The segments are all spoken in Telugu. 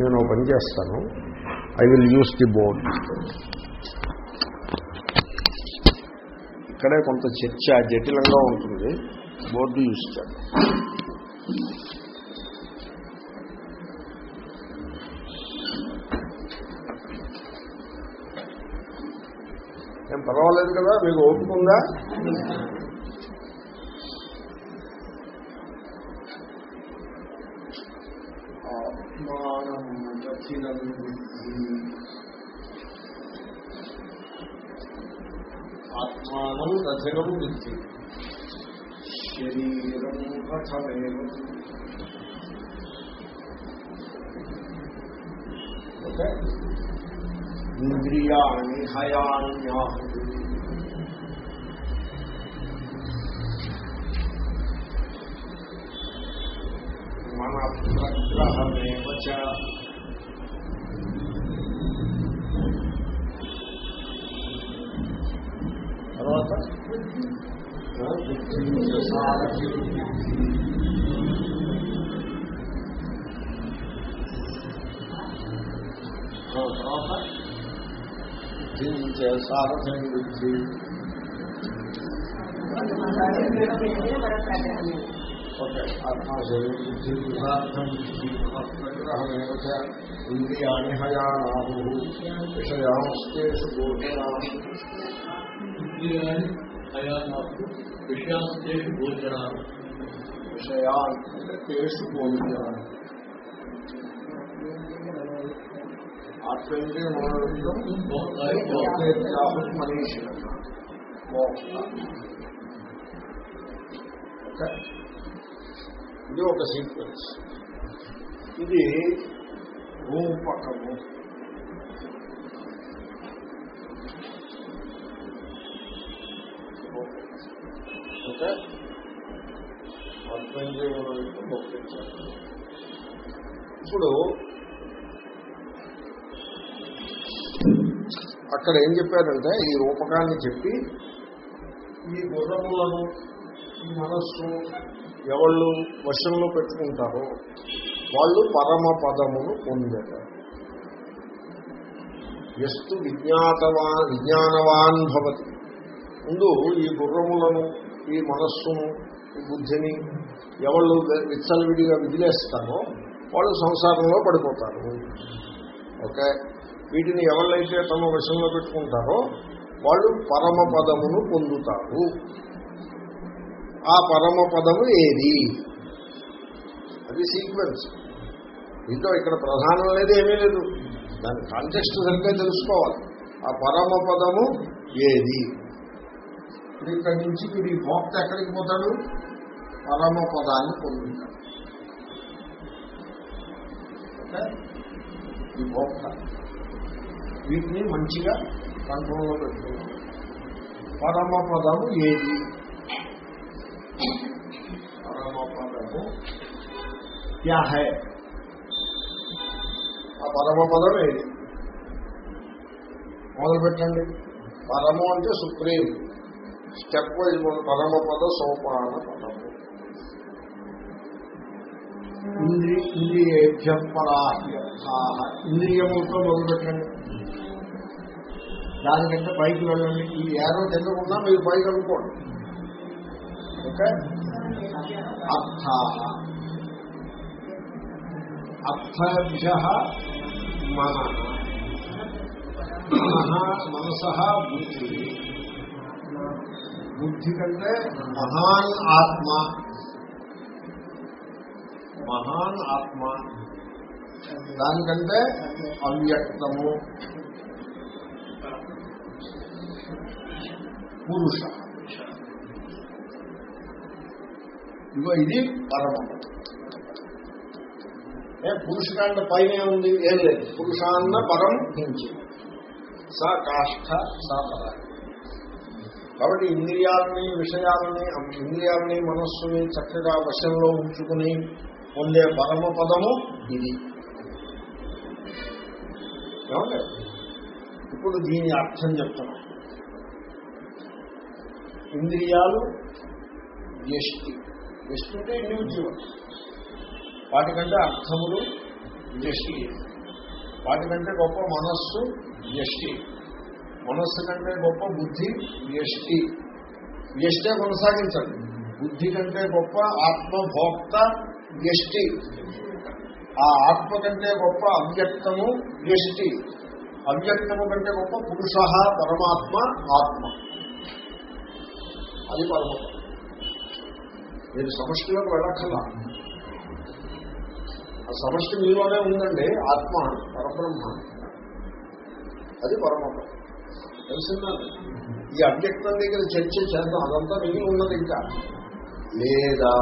నేను పని చేస్తాను. I will use the board ఇక్కడే కొంత చర్చ జటిలంగా ఉంటుంది. బోర్డు యూస్ చేద్దాం. ఏం పర్వాలేదు కదా? మీకు ఓపిక ఉందా ఆత్మానం దక్షిణం బుద్ధి. ఆత్మానం రథనం బుద్ధి శరీరం రథమేవ ఓకే? ఇంద్రియాణి హయాన్యాహు. మన ప్రగ్రహమేవ తర్వాత? తర్వాత తర్వాత సారథం బుద్ధి ఓకే ఆత్మాశయం బుద్ధి ఇంద్రియాణి హయానాహు విషయాంస్తేషు గోచరాణి ఇంద్రియాణి విషయాంశేషు గోచరాలు విషయాన్ అంటే తేషు గోచరాణి ఆత్మేంద్రియ మనోరంగం మనీషి మోక్ష ఓకే ఇది ఒక సీక్వెన్స్ ఇది రూపకము ఓకే ఆత్మేంద్రియముల యొక్క ఇప్పుడు అక్కడ ఏం చెప్పారంటే ఈ రూపకాన్ని చెప్పి ఈ గుర్రములను ఈ మనస్సు ఎవళ్ళు వశంలో పెట్టుకుంటారో వాళ్ళు పరమ పదమును పొందారు ఎస్తు విజ్ఞాతవాన్ విజ్ఞానవాన్ భవతి. ముందు ఈ గుర్రములను ఈ మనస్సును ఈ బుద్ధిని ఎవళ్ళు విచ్చలవిడిగా విదిలేస్తారో వాళ్ళు సంసారంలో పడిపోతారు. ఓకే? వీటిని ఎవళ్ళైతే తమ వశంలో పెట్టుకుంటారో వాళ్ళు పరమ పదమును పొందుతారు. ఆ పరమ పదము ఏది? అది సీక్వెన్స్ దీంట్లో ఇక్కడ ప్రధానం అనేది ఏమీ లేదు. దాని కాంటెక్స్ట్ సరిగ్గా తెలుసుకోవాలి. ఆ పరమ పదము ఏది? ఇప్పుడు ఇక్కడి నుంచి వీడు ఈ భోక్త ఎక్కడికి పోతాడు? పరమ పదాన్ని పొందుతాడు ఈ భోక్త. వీటిని మంచిగా కంట్రోల్లో పెట్టుకున్నాడు పరమ పదము ఏది? పరమ పదము క్యా హై ఆ పరమ పదం ఏది? మొదలు పెట్టండి పరము అంటే సుప్రీం. స్టెప్ వైజ్ పదమ పద సోపాన పదము. ఇంద్రి ఇంద్రియేభ్య పరాహ్యర్థా ఇంద్రియములతో మొదలుపెట్టండి. దానికంటే పైకి వెళ్ళండి. ఈ ఏరో తెలియకుండా మీరు పైకి అనుకోండి ఓకే? అర్థ. అర్థభ్య మన మనస బుద్ధి. బుద్ధి కంటే మహాన్ ఆత్మ. మహాన్ ఆత్మ. దానికంటే అవ్యక్తము. పురుష. ఇగో ఇది పరమం. ఏ పురుషకాండ పైన ఉంది ఏం లేదు. పురుషాన్న పరం హించి సా కాష్ఠ సా పరాయి కాబట్టి ఇంద్రియాలని విషయాలని ఇంద్రియాలని మనస్సుని చక్కగా వశంలో ఉంచుకుని పొందే పరమ పదము ఇది. ఏమంటే? ఇప్పుడు దీని అర్థం చెప్తున్నాం. ఇంద్రియాలు వ్యష్టి. వ్యష్టి అంటే ఇండివిజువల్ వాటికంటే అర్థములు వ్యష్టి. వాటికంటే గొప్ప మనస్సు వ్యష్టి. మనస్సు కంటే గొప్ప బుద్ధి వ్యష్టి. వ్యష్టే కొనసాగించండి. బుద్ధి కంటే గొప్ప ఆత్మభోక్త వ్యష్టి. ఆ ఆత్మ కంటే గొప్ప అవ్యక్తము వ్యష్టి. అవ్యక్తము కంటే గొప్ప పురుష పరమాత్మ ఆత్మ. అది పరమాత్మ మీరు సమష్టిలోకి వెళ్ళక్కర్లా. ఆ సమష్టి మీలోనే ఉందండి ఆత్మ పరబ్రహ్మ. అది పరమాత్మ తెలిసిందా ఈ అభ్యక్తం దగ్గర చర్చ చేద్దాం. అదంతా మిగిలి ఉన్నది ఇంకా. లేదా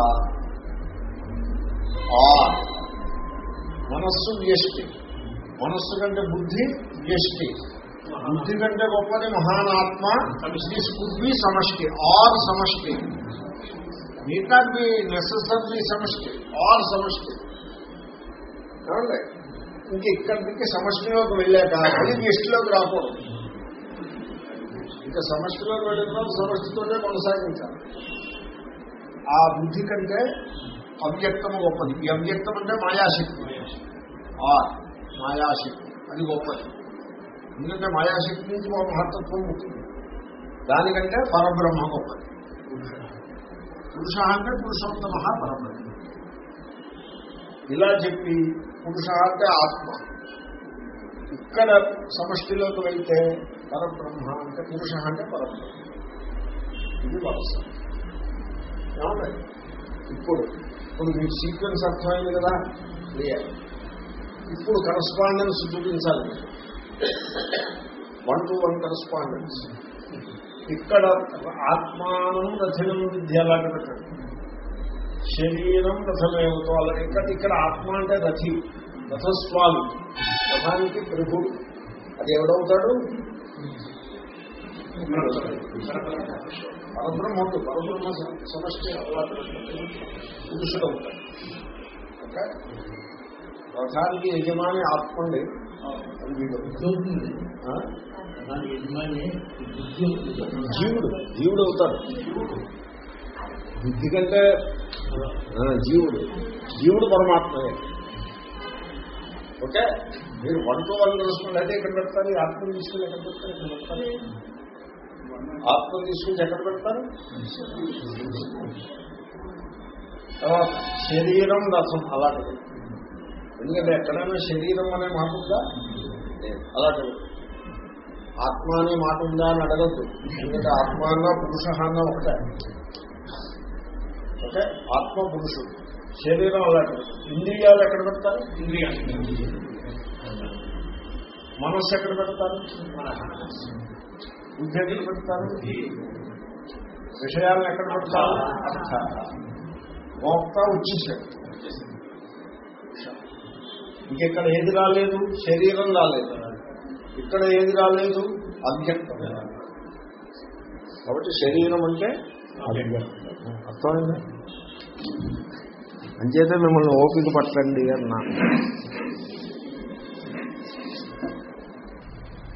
మనస్సు వ్యష్టి. మనస్సు కంటే బుద్ధి వ్యష్టి. బుద్ధి కంటే గొప్పది మహానాత్మ బుద్ధి సమష్టి ఆర్ సమష్టి. నీట్ నాట్ బి నెసరీ సమష్టి ఆర్ సమష్టి. ఇంక ఇక్కడి నుంచి సమష్టిలోకి వెళ్ళాక అది వ్యష్టిలోకి రాకూడదు. ఇంకా సమష్టిలోకి వెళ్ళిన తర్వాత సమష్టితోనే కొనసాగించాలి. ఆ బుద్ధి కంటే అవ్యక్తం గొప్పది. ఈ అవ్యక్తం అంటే మాయాశక్తి. ఆ మాయాశక్తి. అది గొప్పది. ఎందుకంటే మాయాశక్తి నుంచి ఒక మహత్తత్వం ఉంటుంది దానికంటే పరబ్రహ్మ గొప్పది. పురుష అంటే పురుషోత్తమ పరబ్రహ్మ. ఇలా చెప్పి పురుష అంటే ఆత్మ. ఇక్కడ సమష్టిలోకి వెళ్తే పరబ్రహ్మ అంటే పురుష అంటే పరబ్రహ్మ. ఇది వరుస ఏమండి? ఇప్పుడు ఇప్పుడు మీ సీక్వెన్స్ అర్థమైంది కదా? క్లియర్. ఇప్పుడు కరస్పాండెన్స్ చూపించాలి. One to one correspondence. ఇక్కడ ఆత్మానం రథనం విద్య అలాగే పెట్టండి. శరీరం రథమేమతో అలాగే ఇక్కడ ఇక్కడ ఆత్మ అంటే రథి రథస్వామి. రథానికి ప్రభుడు. అది ఎవడవుతాడు? పరబ్రహ్మడు పరబ్రహ్మ సమస్య అలవాటు పురుషుడు అవుతాడు ఓకే రథానికి యజమాని ఆత్మండి. అది వీడు అవుతుంది జీవుడు జీవుడు అవుతాడు. బుద్ధి కంటే జీవుడు. జీవుడు పరమాత్మయే. ఓకే? మీరు వన్ టు వన్ తెలుసుకుని అయితే ఎక్కడ పెడతారు ఆత్మ తీసుకుని ఎక్కడ పెడతారు ఇక్కడ పెడతారు. ఆత్మ తీసుకుని ఎక్కడ పెడతారు? తర్వాత శరీరం రసం అలాంటిది ఎందుకంటే ఎక్కడైనా శరీరం అనే మాట ఉందా? అలాంటిది ఆత్మ అనే మాట ఉందా అని అడగద్దు. ఎందుకంటే ఆత్మ అన్న పురుష అన్న ఒకటే. ఓకే? ఆత్మ పురుషుడు. శరీరం అలాంటిది ఇంద్రియాలు ఎక్కడ పెడతారు? ఇంద్రియాలు. మనస్సు ఎక్కడ పెడతారు? మన ఎక్కడ పెడతారు. విషయాలను ఎక్కడ పెడతారు? అర్థ మోక్త వచ్చేసాడు ఇంకెక్కడ ఏది రాలేదు? శరీరం రాలేదు. ఇక్కడ ఏది రాలేదు? అవ్యక్తం కాబట్టి శరీరం అంటే అవ్యక్తం అర్థమైంది అంచేతే మిమ్మల్ని ఓపిక పట్టండి అన్నా.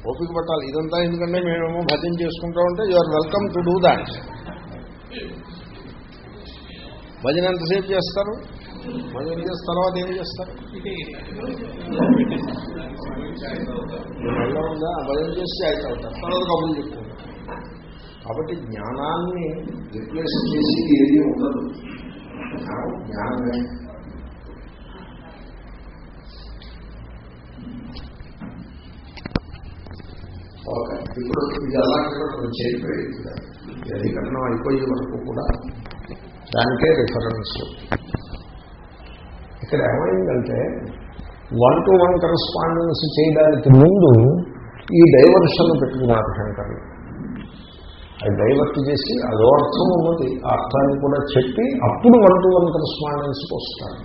ఓపిక పట్టాలి. ఇదంతా ఎందుకంటే మేమేమో భజన చేసుకుంటూ ఉంటే you are welcome to do that భజన ఎంతసేపు చేస్తారు? భజన చేసిన తర్వాత ఏం చేస్తారు? ఉందా? భజన చేసి అయితే అవుతారు తర్వాత కబుర్లు చెప్తారు. కాబట్టి జ్ఞానాన్ని రిప్లేస్ చేసి ఏది ఉండదు. జ్ఞానమే. ఇప్పుడు ఇది అలాగే చేరిపోయింది అధికరణం అయిపోయే వరకు కూడా దానికే రిఫరెన్స్ ఇక్కడ ఏమైందంటే వన్ టు వన్ కరస్పాండెన్స్ చేయడానికి ముందు ఈ డైవర్షన్ పెట్టుకున్నారు శంకర్లు. అది డైవర్ట్ చేసి అదో అర్థం ఉన్నది. ఆ అర్థాన్ని కూడా చెప్పి అప్పుడు వన్ టు వన్ కరస్పాండెన్స్కి వస్తారు.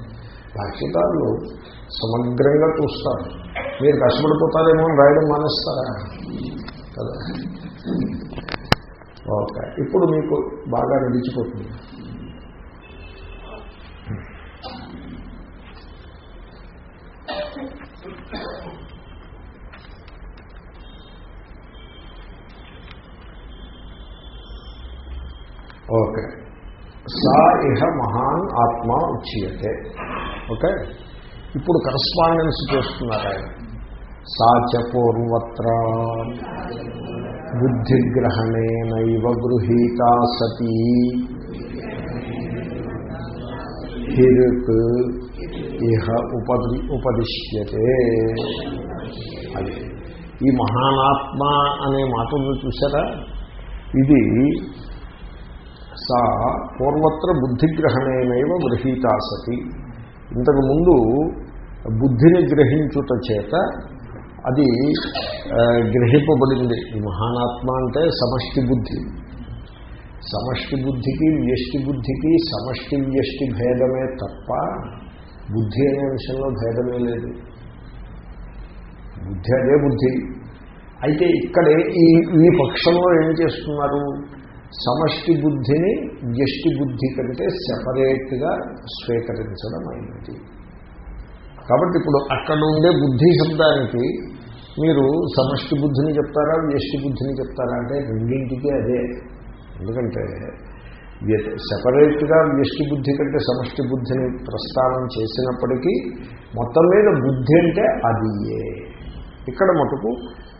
భాష్యకారులు సమగ్రంగా చూస్తారు. మీరు కష్టపడిపోతారేమో అని రాయడం మానేస్తారా? కదా. ఓకే. ఇప్పుడు మీకు బాగా నడిచిపోతుంది ఓకే. సా ఇహ మహాన్ ఆత్మ ఉచ్యతే. ఓకే. ఇప్పుడు కరస్పాండెన్స్ చేస్తున్నారు ఆయన. సాచ పూర్వత్ర బుద్ధిగ్రహణేనైవ గృహీతా సతీ హిరుక్ ఇహ ఉపది ఉపదిశ్యతే అది. ఈ మహానాత్మ అనే మాటను చూసారా ఇది సా పూర్వత్ర బుద్ధిగ్రహణేనైవ గృహీతా సతి. ఇంతకు బుద్ధిని గ్రహించుట చేత అది గ్రహింపబడింది. ఈ మహానాత్మ అంటే సమష్టి బుద్ధి. సమష్టి బుద్ధికి వ్యష్టి బుద్ధికి సమష్టి వ్యష్టి భేదమే తప్ప బుద్ధి అనే విషయంలో భేదమే లేదు. బుద్ధి అదే బుద్ధి. అయితే ఇక్కడ ఈ ఈ పక్షంలో ఏం చేస్తున్నారు? సమష్టి బుద్ధిని వ్యష్టి బుద్ధి కంటే సెపరేట్గా స్వీకరించడం అయినది కాబట్టి ఇప్పుడు అక్కడ ఉండే బుద్ధి శబ్దానికి మీరు సమష్టి బుద్ధిని చెప్తారా వ్యష్టి బుద్ధిని చెప్తారా? అంటే రెండింటికి అదే. ఎందుకంటే సెపరేట్గా వ్యష్టి బుద్ధి కంటే సమష్టి బుద్ధిని ప్రస్థానం చేసినప్పటికీ మొత్తం మీద బుద్ధి అంటే అదియే ఇక్కడ మటుకు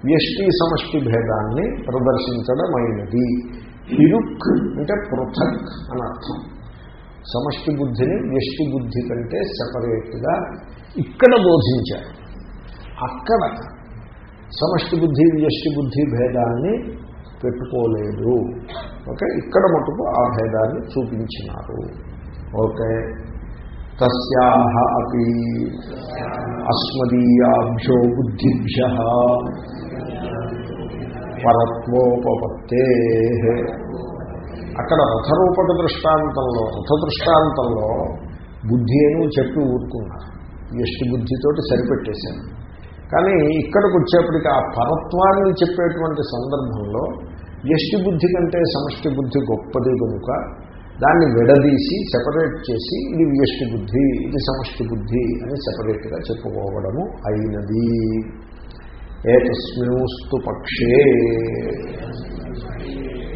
వ్యష్టి సమష్టి భేదాన్ని ప్రదర్శించడం అయినది ఇరుక్ అంటే పృథక్ అని అర్థం. సమష్టి బుద్ధిని వ్యష్టి బుద్ధి కంటే సపరేట్గా ఇక్కడ బోధించారు. అక్కడ సమష్టి బుద్ధి వ్యష్టి బుద్ధి భేదాన్ని పెట్టుకోలేదు. ఓకే? ఇక్కడ మటుకు ఆ భేదాన్ని చూపించినారు. ఓకే? తస్యాహ అపి అస్మదీయాభ్యో బుద్ధిభ్య పరత్వోపత్తే అక్కడ రథరూపక దృష్టాంతంలో రథ దృష్టాంతంలో బుద్ధి అని చెప్పి ఊరుకున్నారు ఎస్టి బుద్ధితోటి సరిపెట్టేశాను. కానీ ఇక్కడికి వచ్చేప్పటికి ఆ పరత్వాన్ని చెప్పేటువంటి సందర్భంలో ఎస్టి బుద్ధి కంటే సమష్టి బుద్ధి గొప్పది కనుక దాన్ని విడదీసి సెపరేట్ చేసి ఇది వ్యష్టి బుద్ధి ఇది సమష్టి బుద్ధి అని సెపరేట్గా చెప్పుకోవడము అయినది. ఏతస్మిస్తు పక్షే.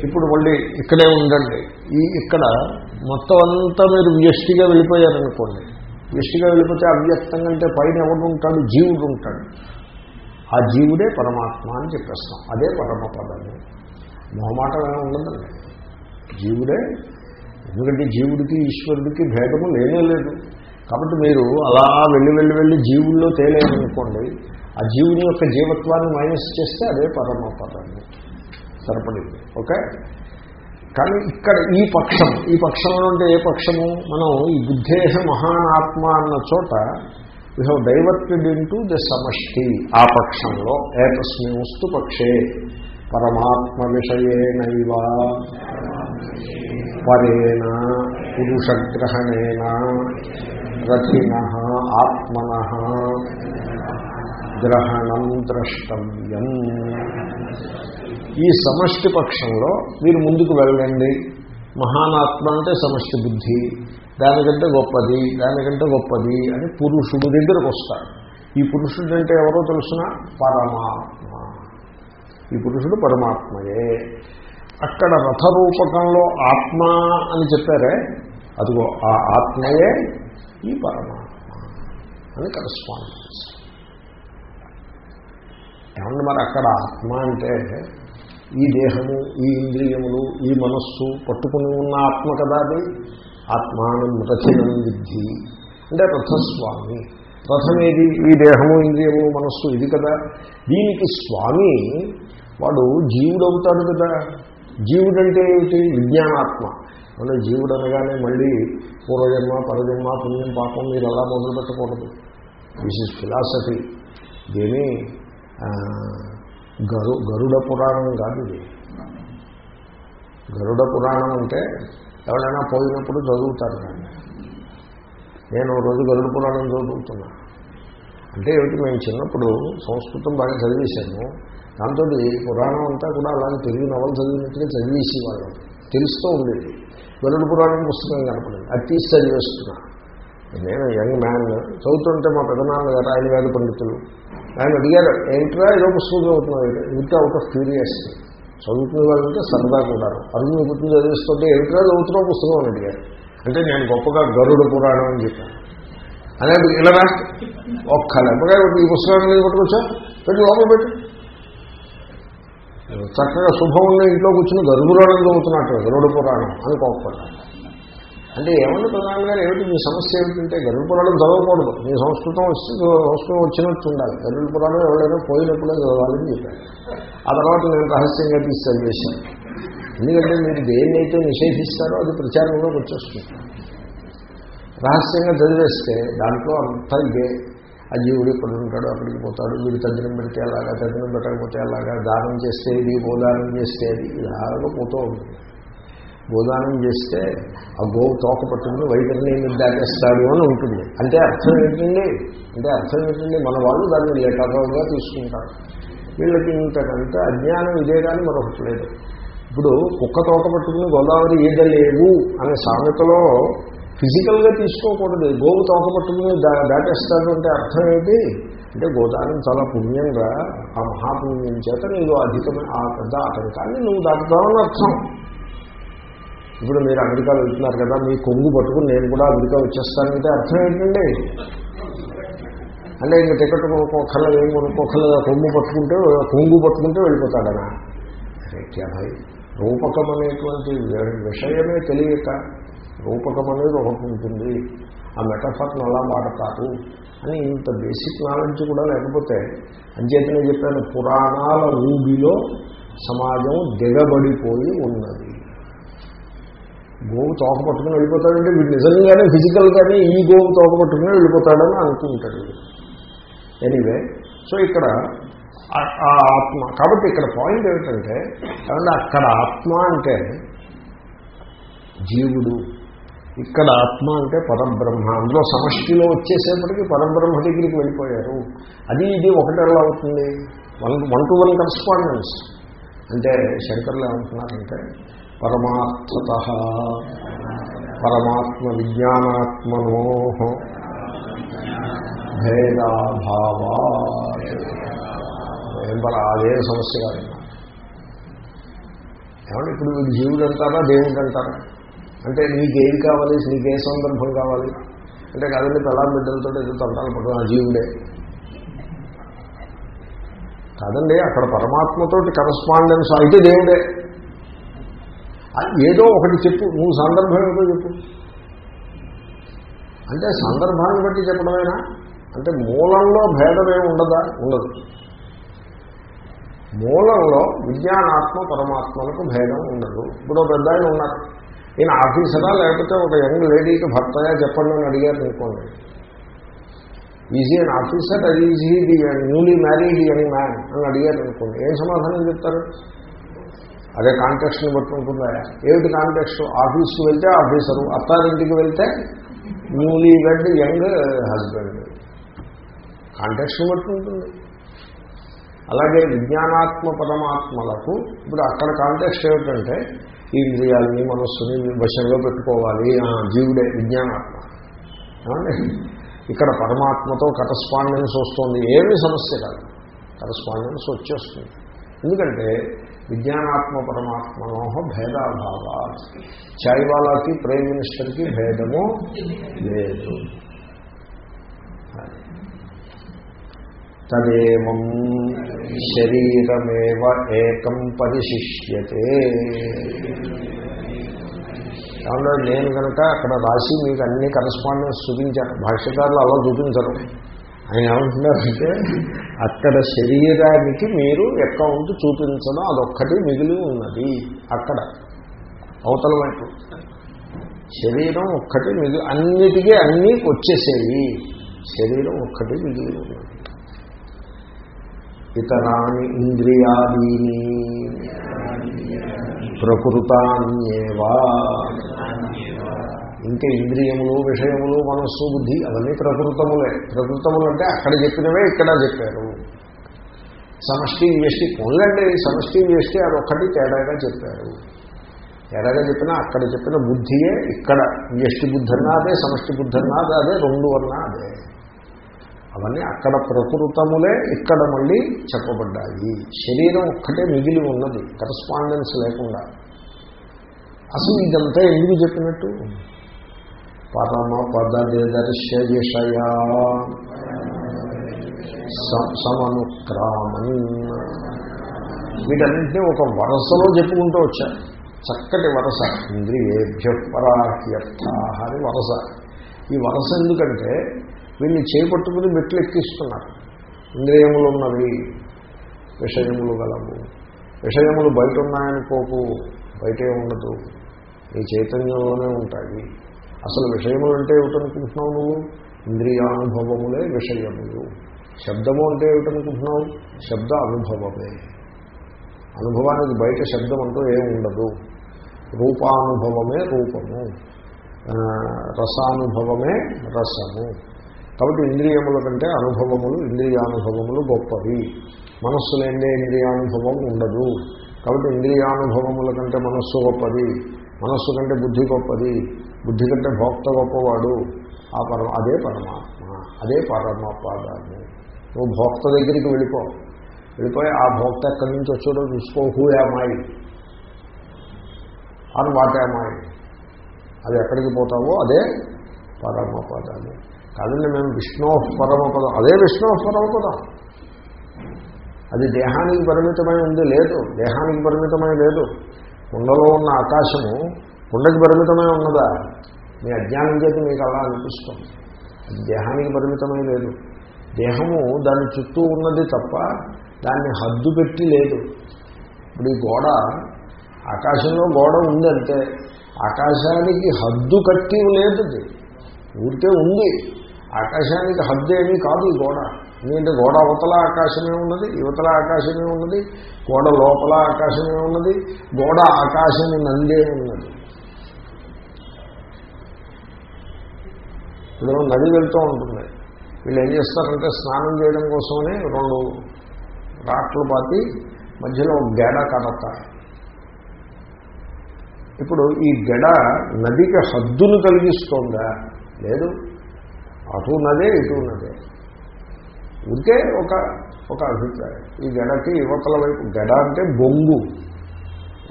ఇప్పుడు మళ్ళీ ఇక్కడే ఉండండి. ఈ ఇక్కడ మొత్తం అంతా మీరు వ్యష్టిగా వెళ్ళిపోయారనుకోండి. వ్యష్టిగా వెళ్ళిపోతే అవ్యక్తం కంటే పైన ఎవడు ఉంటాడు? జీవుడు ఉంటాడు. ఆ జీవుడే పరమాత్మ అని చెప్పేస్తాం. అదే పరమ పదము మొహమాటం ఏమైనా ఉండదండి. జీవుడే ఎందుకంటే జీవుడికి ఈశ్వరుడికి భేదము లేనే లేదు. కాబట్టి మీరు అలా వెళ్ళి వెళ్ళి వెళ్ళి జీవుల్లో తేలేదనుకోండి ఆ జీవుని యొక్క జీవత్వాన్ని మైనస్ చేస్తే అదే పరమ పదము సరిపడింది. ఓకే? కానీ ఇక్కడ ఈ పక్షం ఈ పక్షంలో అంటే ఏ పక్షము? మనం ఈ బుద్ధేహ మహానాత్మ అన్న చోట we have diverted into the సమష్టి. ఆ పక్షంలో ఏతస్మిస్తు పక్షే. పరమాత్మ విషయేనైవ పరేణ పురుషగ్రహణేన రథిన ఆత్మన గ్రహణం ద్రష్టవ్యం. ఈ సమష్టి పక్షంలో మీరు ముందుకు వెళ్ళండి. మహానాత్మ అంటే సమష్టి బుద్ధి. దానికంటే గొప్పది దానికంటే గొప్పది అని పురుషుడు దగ్గరకు వస్తాడు. ఈ పురుషుడు అంటే ఎవరో తెలుసిన? పరమాత్మ. ఈ పురుషుడు పరమాత్మయే. అక్కడ రథరూపకంలో ఆత్మ అని చెప్పారే? అదిగో ఆ ఆత్మయే ఈ పరమాత్మ అని కరస్పాండెన్స్ ఏమన్నా మరి అక్కడ ఆత్మ అంటే ఈ దేహము ఈ ఇంద్రియములు ఈ మనస్సు పట్టుకుని ఉన్న ఆత్మ కదా అది? ఆత్మానం రచనం విద్ధి. అంటే రథస్వామి. రథం ఏది? ఈ దేహము ఇంద్రియము మనస్సు ఇది కదా. దీనికి స్వామి వాడు జీవుడు అవుతాడు కదా. జీవుడంటే ఏమిటి? విజ్ఞానాత్మ. అంటే జీవుడు అనగానే మళ్ళీ పూర్వజన్మ పరజన్మ పుణ్యం పాపం మీరు అలా మొదలు పెట్టకూడదు దిస్ ఇస్ ఫిలాసఫీ దేని గరు గరుడ పురాణం కాదు ఇది. గరుడ పురాణం అంటే ఎవరైనా పోయినప్పుడు చదువుతారు దాన్ని. నేను రోజు గరుడ పురాణం చదువుతున్నా. అంటే ఏమిటి మేము చిన్నప్పుడు సంస్కృతం బాగా చదివేశాము. దాంతో పురాణం అంతా కూడా అలాగే తెలుగు నవలు చదివినట్టుగా చదివేసి వాళ్ళం తెలుస్తూ ఉండేది. గరుడ పురాణం పుస్తకం కనపడింది. అది తీసి చదివేస్తున్నా. నేను యంగ్ మ్యాన్. చదువుతుంటే మా పెదనాన్న గారు ఆయన వేద పండితులు. ఆయన అడిగారు ఏంట్రా ఏదో పుస్తకం చదువుతున్నాడు ఇంకా ఒక ఆఫ్ చదువుతున్న చదువుకునే వాళ్ళంటే సరదా కూడా అరుణ్ గుర్తు చదివిస్తుంటే ఏంట్రా చదువుతున్న పుస్తకం? అని అడిగారు. అంటే నేను గొప్పగా గరుడ పురాణం అని చెప్పాను. అదే ఇలా రా ఒక్క లెంపగా ఈ పుస్తకాన్ని మీద పట్టుకొచ్చా? పెట్టి లోపల పెట్టి. చక్కగా శుభం ఉన్న ఇంట్లో కూర్చుని గరుడురాడం చదువుతున్నట్టు గరుడు పురాణం అని కోప్పడ్డా అంటే ఏమన్నా ప్రధాన గారు ఏమిటి మీ సమస్య ఏమిటంటే గరుడు పురాణం చదవకూడదు. మీ సంస్కృతం వచ్చి సంస్కృతం వచ్చినట్టు ఉండాలి. గరుడు పురాణం ఎవరైనా పోయినప్పుడే చదవాలని చెప్పారు. ఆ తర్వాత నేను రహస్యంగా తీసి చదివేశాను ఎందుకంటే మీరు దేన్నైతే నిషేధిస్తారో అది ప్రచారంలోకి వచ్చేస్తుంది. రహస్యంగా చదివేస్తే దాంట్లో అంతా ఇదే. ఆ జీవుడు ఇక్కడ ఉంటాడు అక్కడికి పోతాడు. వీడు తద్దినం పెడితే అలాగా తద్దినం పెట్టకపోతే అలాగా దానం చేస్తే ఇది గోదానం చేస్తే అది ఇలాగా పోతూ ఉంటుంది. గోదానం చేస్తే ఆ గోవు తోక పట్టుకుని వైఖరిని మీరు దాటేస్తాడు అని ఉంటుంది. అంటే అర్థం ఏంటండి? అంటే అర్థం ఏంటండి? మన వాళ్ళు దాన్ని లేటర్గా తీసుకుంటారు. వీళ్ళకి ఇంతకంటే అజ్ఞానం ఇదే కానీ మరొకటి లేదు. ఇప్పుడు కుక్క తోక పట్టుకుని గోదావరి ఈద లేవు అనే సామెతలో ఫిజికల్గా తీసుకోకూడదు. గోవు తోక పట్టుకుని దాటేస్తాడు అంటే అర్థం ఏంటి? అంటే గోదానం చాలా పుణ్యంగా ఆ మహాపుణ్యం చేత నీవు అధికమైన ఆ పెద్ద ఆటంకాన్ని నువ్వు దాటుతావని అర్థం. ఇప్పుడు మీరు అమెరికా వెళ్తున్నారు కదా మీ కొంగు పట్టుకుని నేను కూడా అమెరికా వచ్చేస్తానంటే అర్థం ఏంటండి? అంటే ఇంకా టికెట్ కొనుక్కోకర్ల ఏం కొనుక్కోకర్ల కొంగు పట్టుకుంటే కొంగు పట్టుకుంటే వెళ్ళిపోతాడనా రేఖ్యాభాయ్ రూపకం అనేటువంటి విషయమే తెలియక రూపకం అనేది ఒకటి ఉంటుంది. ఆ మెటఫర్ను అలా వాడతారు అని ఇంత బేసిక్ నాలెడ్జ్ కూడా లేకపోతే అంచేతనే చెప్పాను పురాణాల ఊబిలో సమాజం దిగబడిపోయి ఉన్నది. గోవు తోక పట్టుకుని వెళ్ళిపోతాడంటే వీడు నిజంగానే ఫిజికల్గానే ఈ గోవు తోక పట్టుకుని వెళ్ళిపోతాడని అనుకుంటాడు ఎనీవే సో ఇక్కడ ఆ ఆత్మ కాబట్టి ఇక్కడ పాయింట్ ఏమిటంటే కాబట్టి అక్కడ ఆత్మ అంటే జీవుడు ఇక్కడ ఆత్మ అంటే పరబ్రహ్మ అందులో సమష్టిలో వచ్చేసేపటికి పరబ్రహ్మ దగ్గరికి వెళ్ళిపోయారు. అది ఇది ఒకటెలా అవుతుంది? One one to one correspondence అంటే శంకర్లు ఏమంటున్నారంటే పరమాత్మత. పరమాత్మ విజ్ఞానాత్మనో భేదాభావా ఏం పర అదే సమస్య కాదు. ఏమంటే ఇప్పుడు వీడు జీవుడు అంటారా దేవుడు అంటారా అంటే నీకేం కావాలి నీకే సందర్భం కావాలి. అంటే కదండి పెళ్ళాం బిడ్డలతో ఏదో తంటాలు పడుతుంది ఆ జీవుడే. కాదండి అక్కడ పరమాత్మతోటి కరస్పాండెన్స్ అయితే దేవుడే. ఏదో ఒకటి చెప్పు నువ్వు సందర్భం ఏదో చెప్పు. అంటే సందర్భాన్ని బట్టి చెప్పడమేనా? అంటే మూలంలో భేదమేమి ఉండదా? ఉండదు. మూలంలో విజ్ఞానాత్మ పరమాత్మలకు భేదం ఉండదు. ఇప్పుడు పెద్ద ఆయన ఉన్నారు. ఈయన ఆఫీసరా లేకపోతే ఒక యంగ్ లేడీకి భర్తగా చెప్పండి అని అడిగారు అనుకోండి. ఈజీ అండ్ ఆఫీసర్ అది is he the newly married young man అని అడిగారు అనుకోండి. ఏం సమాధానం చెప్తారు? అదే కాంటెక్స్ట్ని బట్టి ఉంటుందా? ఏమిటి కాంటెక్స్ట్ ఆఫీస్కి వెళ్తే ఆఫీసరు అత్తారింటికి వెళ్తే న్యూలీ వెడ్ యంగ్ హస్బెండ్ కాంటెక్స్ట్ని బట్టి ఉంటుంది. అలాగే విజ్ఞానాత్మ పరమాత్మలకు ఇప్పుడు అక్కడ కాంటెక్స్ట్ ఏమిటంటే ఈ ఇంద్రియాలని మనస్సుని వశంలో పెట్టుకోవాలి. జీవుడే విజ్ఞానాత్మ. ఏమండి? ఇక్కడ పరమాత్మతో కరస్పాండెన్స్ వస్తుంది. ఏమీ సమస్య కాదు. కరస్పాండెన్స్ వచ్చేస్తుంది. ఎందుకంటే విజ్ఞానాత్మ పరమాత్మనోహ భేదాభావ చాయ్ వాళ్ళకి ప్రైమ్ మినిస్టర్కి భేదము లేదు తదేవం శరీరమేవ ఏకం పరిశిష్యతే ఏమన్నా నేను కనుక అక్కడ రాసి మీకు అన్ని కరస్పాండెన్స్ చూపించాను భాష్యకారులు అలా చూపించరు. ఆయన ఏమంటున్నారంటే అక్కడ శరీరానికి మీరు అకౌంట్ చూపించడం అదొక్కటి మిగిలి ఉన్నది. అక్కడ. అవతల వైపు. శరీరం ఒక్కటి మిగిలి అన్నిటికీ అన్నీ వచ్చేసేవి. శరీరం ఒక్కటి మిగిలి ఉన్నది. ఇతరాని ఇంద్రియాదీని ప్రకృతాన్యేవా. ఇంకా ఇంద్రియములు విషయములు మనస్సు బుద్ధి అవన్నీ ప్రకృతములే. ప్రకృతములు అంటే అక్కడ చెప్పినవే ఇక్కడ చెప్పారు. సమష్టి వ్యష్టి పొందండి సమష్టి వ్యష్టి అది ఒక్కటి తేడాగా చెప్పారు. తేడాగా చెప్పినా అక్కడ చెప్పిన బుద్ధియే ఇక్కడ. వ్యష్టి బుద్ధి అన్నా అదే సమష్టి బుద్ధి అన్నా అదే రెండు అన్నా అదే. అవన్నీ అక్కడ ప్రకృతములే ఇక్కడ మళ్ళీ చెప్పబడ్డాయి. శరీరం ఒక్కటే మిగిలి ఉన్నది కరస్పాండెన్స్ లేకుండా. అసలు ఇదంతా ఎందుకు చెప్పినట్టు? పరమ పదదర్శయషయా సమనుక్రామన్ వీటన్నింటినీ ఒక వరసలో చెప్పుకుంటూ వచ్చారు చక్కటి వరస ఇంద్రియేభ్య పరాహ్యర్థ అని వరస ఈ వరస ఎందుకంటే వీళ్ళు చేపట్టుకుని మెట్లు ఎక్కిస్తున్నారు ఇంద్రియములు ఉన్నవి విషయములు గలవు విషయములు బయట ఉన్నాయనుకోకు బయటే ఉండదు నీ చైతన్యంలోనే ఉంటాయి అసలు విషయములు అంటే ఏమిటనుకుంటున్నావు నువ్వు ఇంద్రియానుభవములే విషయములు శబ్దము అంటే ఏమిటనుకుంటున్నావు? శబ్ద అనుభవమే. అనుభవానికి బయట శబ్దం అంటూ ఏమి ఉండదు. రూపానుభవమే రూపము. రసానుభవమే రసము. కాబట్టి ఇంద్రియముల కంటే అనుభవములు ఇంద్రియానుభవములు గొప్పవి. మనస్సు లేదే ఇంద్రియానుభవం ఉండదు. కాబట్టి ఇంద్రియానుభవముల కంటే మనస్సు గొప్పది. మనస్సు కంటే బుద్ధి గొప్పది. బుద్ధి కంటే భోక్త గొప్పవాడు. ఆ పరమ అదే పరమాత్మ. అదే పరమపదము నువ్వు భోక్త దగ్గరికి వెళ్ళిపో. వెళ్ళిపోయి ఆ భోక్త ఎక్కడి నుంచి వచ్చాడో చూసుకో. హూ యామాయి అని వాట్ యామాయి అది ఎక్కడికి పోతావో అదే పరమపదము కాదండి మేము విష్ణు పరమపదం అదే విష్ణు పరమపదం. అది దేహానికి పరిమితమై ఉంది లేదు. దేహానికి పరిమితమై లేదు. కుండలో ఉన్న ఆకాశము కుండకి పరిమితమై ఉన్నదా? మీ అజ్ఞానం చేతి మీకు అలా అనిపిస్తుంది. అది దేహానికి పరిమితమై లేదు. దేహము దాని చుట్టూ ఉన్నది తప్ప దాన్ని హద్దు పెట్టి లేదు. ఇప్పుడు ఈ గోడ ఆకాశంలో గోడ ఉందంటే ఆకాశానికి హద్దు కట్టి లేదు ఊరికే ఉంది. ఆకాశానికి హద్దు ఏమీ కాదు ఈ గోడ. ఎందుకంటే గోడ అవతల ఆకాశమే ఉన్నది యువతల ఆకాశమే ఉన్నది గోడ లోపల ఆకాశమే ఉన్నది గోడ ఆకాశము నందే ఉన్నది. ఇప్పుడు నది వెళ్తూ ఉంటుంది. వీళ్ళు ఏం చేస్తారంటే స్నానం చేయడం కోసమని రెండు రాట్లు పాతి మధ్యలో ఒక గెడ కడతారు ఇప్పుడు ఈ గెడ నదికి హద్దును కలిగిస్తోందా? లేదు. అటు నదే ఇటు నదే. ఉంటే ఒక ఒక అభిప్రాయం. ఈ గెడకి యువతల వైపు గెడ అంటే బొంగు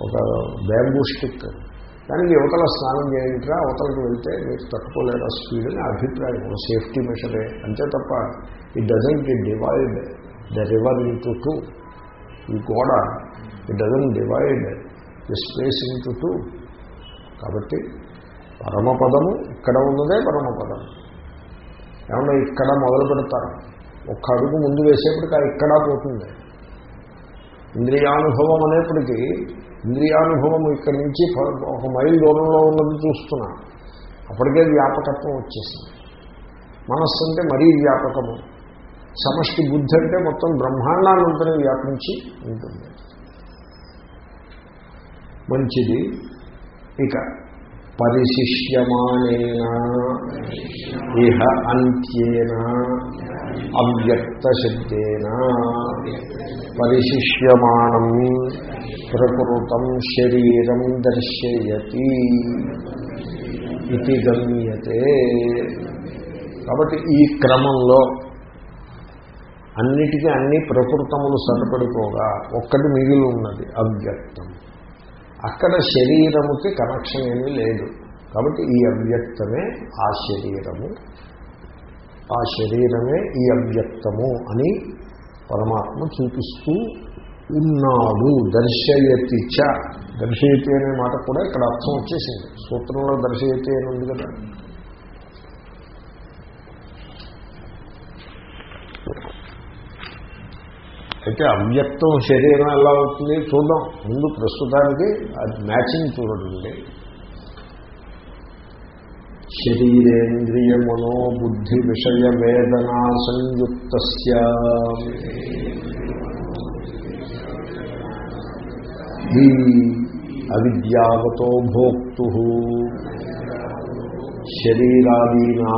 ఒక బ్యాంబూ స్టిక్ దానికి యువతల స్నానం చేయండిరా అవతలకి వెళ్తే మీరు తట్టుకోలేరు ఆ స్పీడ్ అని అభిప్రాయం. సేఫ్టీ మెషరే. అంతే తప్ప it doesn't divide. The river into two. ఈ గోడ it doesn't divide. The space into two. కాబట్టి పరమపదము ఇక్కడ ఉన్నదే పరమపదం ఏమన్నా ఇక్కడ మొదలు పెడతారు. ఒక్క అడుగు ముందు వేసేప్పటికి ఆ ఇక్కడ పోతుంది. ఇంద్రియానుభవం అనేప్పటికీ ఇంద్రియానుభవం ఇక్కడి నుంచి ఒక మైల్ దూరంలో ఉన్నది చూస్తున్నా. అప్పటికే వ్యాపకత్వం వచ్చేసింది. మనస్సు అంటే మరీ వ్యాపకము. సమష్టి బుద్ధి అంటే మొత్తం బ్రహ్మాండానంతరం వ్యాపించి ఉంటుంది. మంచిది. ఇక పరిశిష్యమానేన. ఇహ అంత్యేన. అవ్యక్త శబ్దేన పరిశిష్యమాణం ప్రకృతం శరీరం దర్శయతి ఇది గమ్యతే కాబట్టి ఈ క్రమంలో అన్నిటికీ అన్ని ప్రకృతములు సరిపడిపోగా ఒక్కటి మిగిలి ఉన్నది అవ్యక్తం. అక్కడ శరీరముకి కనెక్షన్ ఏమీ లేదు. కాబట్టి ఈ అవ్యక్తమే ఆ శరీరము. ఆ శరీరమే ఈ అవ్యక్తము అని పరమాత్మ చూపిస్తూ ఉన్నాడు. దర్శయతి చ. దర్శయతి అనే మాట కూడా ఇక్కడ అర్థం వచ్చేసింది. సూత్రంలో దర్శయతి అని ఉంది కదా. అయితే అవ్యక్తం శరీరం ఎలా అవుతుంది? చూద్దాం. ముందు ప్రస్తుతానికి అది మ్యాచింగ్ చూడండి. శరీరేంద్రియ మనోబుద్ధి విషయ వేదనా సంయుక్త ఈ అవిద్యావతో భోక్తు శరీరాదీనా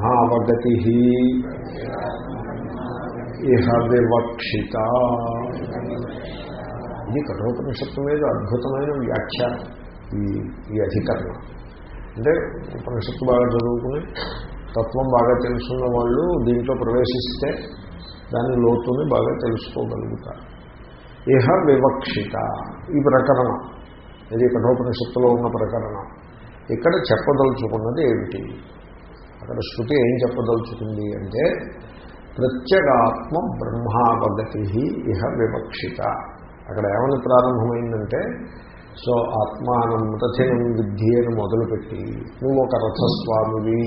బ్రహ్మావగతి ఇహ వివక్షిత. ఇది కఠోపనిషత్తు మీద అద్భుతమైన వ్యాఖ్యానం ఈ ఈ అధికరణ. అంటే ఉపనిషత్తు బాగా చదువుకుని తత్వం బాగా తెలుసున్న వాళ్ళు దీంట్లో ప్రవేశిస్తే దాని లోతుని బాగా తెలుసుకోగలుగుతారు. ఇహ వివక్షిత ఈ ప్రకరణం. ఇది కఠోపనిషత్తులో ఉన్న ప్రకరణం. ఇక్కడ చెప్పదలుచుకున్నది ఏమిటి? అక్కడ శృతి ఏం చెప్పదలుచుకుంది అంటే ప్రత్యేగాత్మ బ్రహ్మావగతి ఇహ వివక్షిత. అక్కడ ఏమని ప్రారంభమైందంటే సో ఆత్మానం రథినం విద్ధి అని మొదలుపెట్టి నువ్వు ఒక రథస్వామివి